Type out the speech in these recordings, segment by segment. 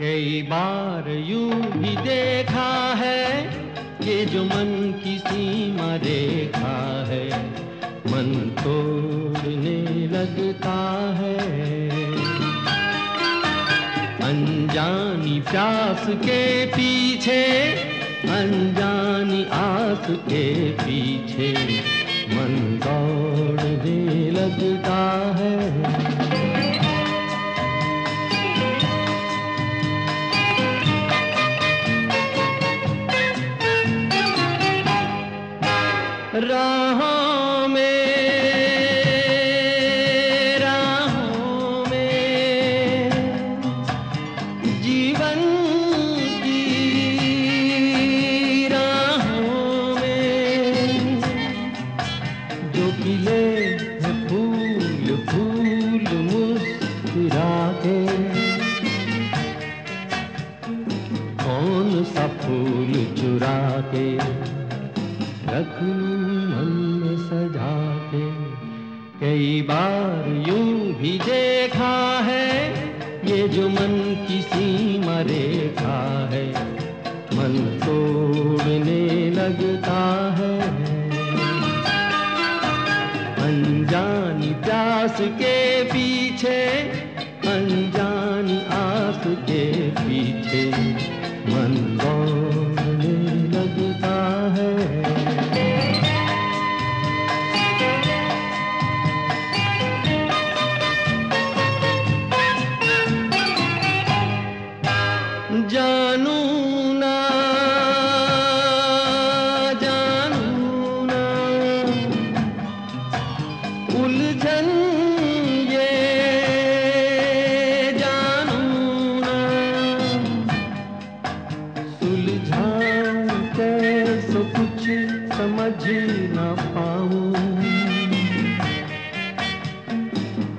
कई बार यू भी देखा है ये जो मन की सीमा रेखा है, मन तोड़ने लगता है। अनजानी प्यास के पीछे, अनजानी आस के पीछे मन दौड़ने लगता राहों में राहों में जीवन की राहों में जो खिले फूल फूल मुस्कुराते। कौन सा फूल चुरा के मन में सजा के कई बार यूँ भी देखा है, ये जो मन की सीमा रेखा है, मन तोड़ने लगता है। अनजानी प्यास के पीछे, अनजानी आस के पीछे, मन दौड़ने उलझन ये जानू ना सुलझा कैसे कुछ समझ ना पाऊँ।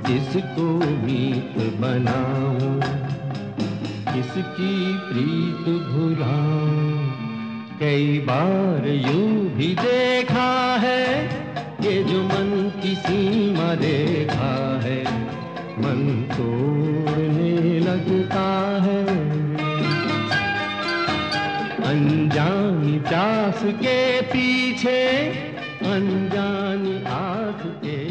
किसको मीत बनाऊँ? किसकी प्रीत भुलाऊं? कई बार यूँ भी देखा है ये जो मन की सीमा रेखा है, मन तोड़ने लगता है। अनजानी प्यास के पीछे, अनजानी आस के